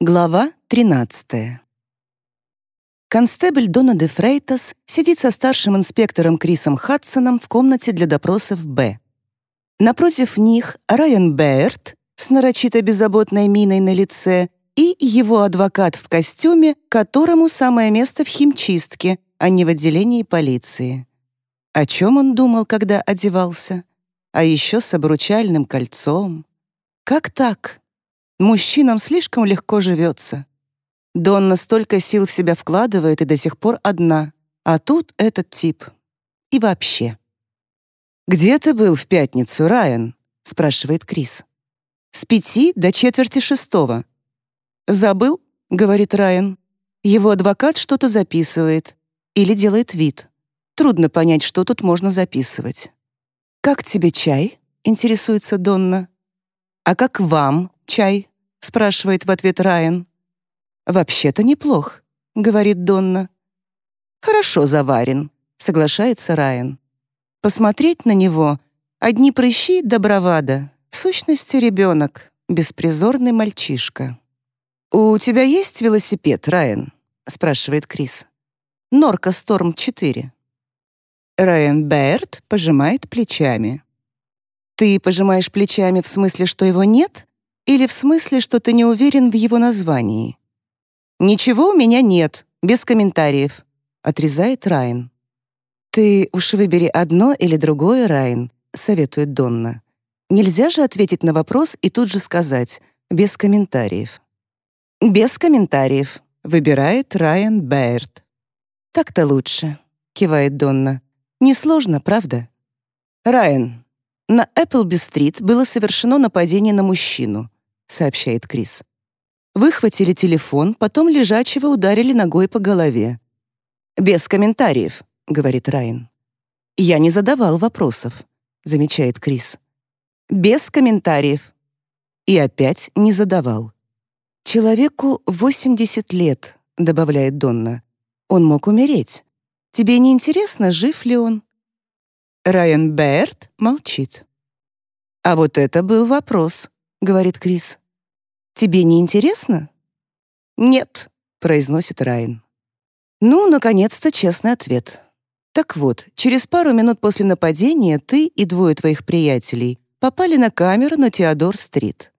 Глава 13. Констебль Дона де Фрейтас сидит со старшим инспектором Крисом Хадсоном в комнате для допросов Б. Напротив них Райан Бэйрт с нарочито беззаботной миной на лице и его адвокат в костюме, которому самое место в химчистке, а не в отделении полиции. О чем он думал, когда одевался? А еще с обручальным кольцом. Как так? Мужчинам слишком легко живется. Донна столько сил в себя вкладывает и до сих пор одна. А тут этот тип. И вообще. «Где ты был в пятницу, Райан?» — спрашивает Крис. «С пяти до четверти шестого». «Забыл?» — говорит Райан. Его адвокат что-то записывает. Или делает вид. Трудно понять, что тут можно записывать. «Как тебе чай?» — интересуется Донна. «А как вам чай?» — спрашивает в ответ Райан. «Вообще-то неплох», — говорит Донна. «Хорошо заварен», — соглашается Райан. Посмотреть на него — одни прыщи да бравада, в сущности ребенок, беспризорный мальчишка. «У тебя есть велосипед, Райан?» — спрашивает Крис. «Норка Сторм 4». Райан Берт пожимает плечами. «Ты пожимаешь плечами в смысле, что его нет?» Или в смысле, что ты не уверен в его названии? «Ничего у меня нет, без комментариев», — отрезает Райан. «Ты уж выбери одно или другое, Райан», — советует Донна. «Нельзя же ответить на вопрос и тут же сказать «без комментариев». «Без комментариев», — выбирает Райан Бэйрд. «Так-то лучше», — кивает Донна. «Несложно, правда?» «Райан, на Эпплби-стрит было совершено нападение на мужчину сообщает Крис. Выхватили телефон, потом лежачего ударили ногой по голове. «Без комментариев», — говорит Райан. «Я не задавал вопросов», — замечает Крис. «Без комментариев». И опять не задавал. «Человеку 80 лет», — добавляет Донна. «Он мог умереть. Тебе не интересно, жив ли он?» Райан Берт молчит. «А вот это был вопрос», — говорит Крис. «Тебе не интересно?» «Нет», — произносит Райан. Ну, наконец-то честный ответ. Так вот, через пару минут после нападения ты и двое твоих приятелей попали на камеру на Теодор-стрит.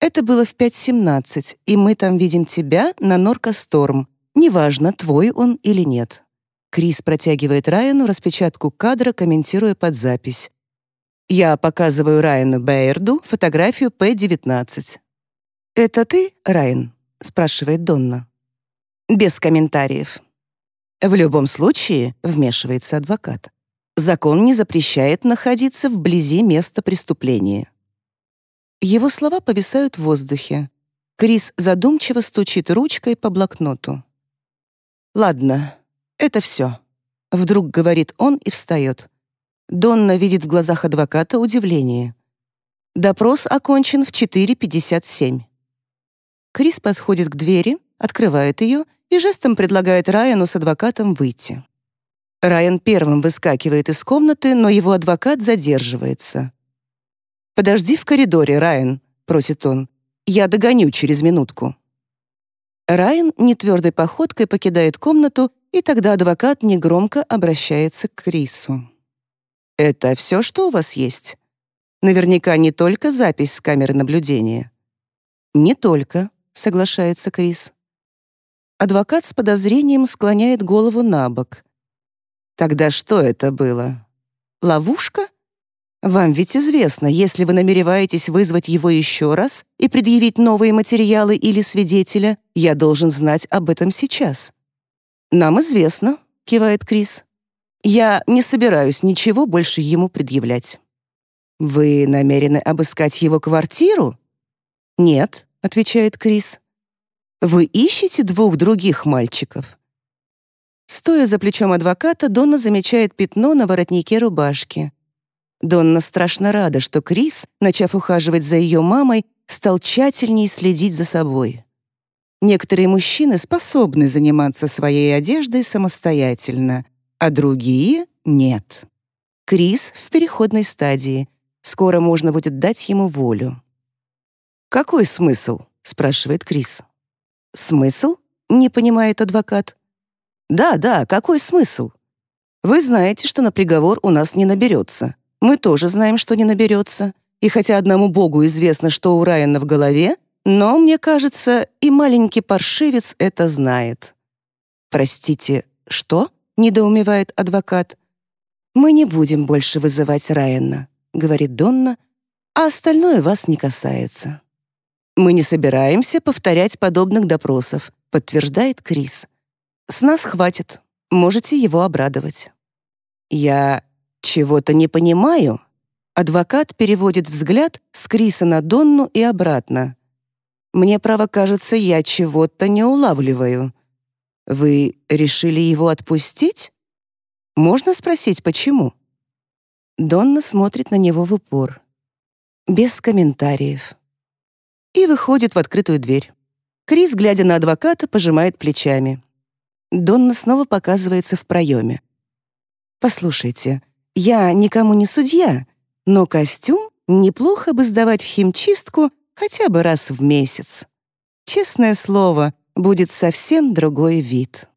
Это было в 5.17, и мы там видим тебя на Норкосторм. Неважно, твой он или нет. Крис протягивает Райану распечатку кадра, комментируя под запись. Я показываю Райану Бейерду фотографию П-19. «Это ты, Райан?» — спрашивает Донна. Без комментариев. В любом случае, вмешивается адвокат, закон не запрещает находиться вблизи места преступления. Его слова повисают в воздухе. Крис задумчиво стучит ручкой по блокноту. «Ладно, это все», — вдруг говорит он и встает. Донна видит в глазах адвоката удивление. Допрос окончен в 4.57. Крис подходит к двери, открывает ее и жестом предлагает Райану с адвокатом выйти. Райан первым выскакивает из комнаты, но его адвокат задерживается. «Подожди в коридоре, Райан», — просит он. «Я догоню через минутку». Райан нетвердой походкой покидает комнату, и тогда адвокат негромко обращается к Крису. Это все, что у вас есть? Наверняка не только запись с камеры наблюдения. Не только, соглашается Крис. Адвокат с подозрением склоняет голову на бок. Тогда что это было? Ловушка? Вам ведь известно, если вы намереваетесь вызвать его еще раз и предъявить новые материалы или свидетеля, я должен знать об этом сейчас. Нам известно, кивает Крис. Я не собираюсь ничего больше ему предъявлять. Вы намерены обыскать его квартиру? Нет, отвечает Крис. Вы ищете двух других мальчиков? Стоя за плечом адвоката, Донна замечает пятно на воротнике рубашки. Донна страшно рада, что Крис, начав ухаживать за ее мамой, стал тщательнее следить за собой. Некоторые мужчины способны заниматься своей одеждой самостоятельно, а другие — нет. Крис в переходной стадии. Скоро можно будет дать ему волю. «Какой смысл?» — спрашивает Крис. «Смысл?» — не понимает адвокат. «Да, да, какой смысл? Вы знаете, что на приговор у нас не наберется. Мы тоже знаем, что не наберется. И хотя одному Богу известно, что у Райана в голове, но, мне кажется, и маленький паршивец это знает». «Простите, что?» — недоумевает адвокат. «Мы не будем больше вызывать Райана», — говорит Донна, «а остальное вас не касается». «Мы не собираемся повторять подобных допросов», — подтверждает Крис. «С нас хватит. Можете его обрадовать». «Я чего-то не понимаю». Адвокат переводит взгляд с Криса на Донну и обратно. «Мне, право, кажется, я чего-то не улавливаю. Вы решили его отпустить? Можно спросить, почему?» Донна смотрит на него в упор. Без комментариев и выходит в открытую дверь. Крис, глядя на адвоката, пожимает плечами. Донна снова показывается в проеме. «Послушайте, я никому не судья, но костюм неплохо бы сдавать в химчистку хотя бы раз в месяц. Честное слово, будет совсем другой вид».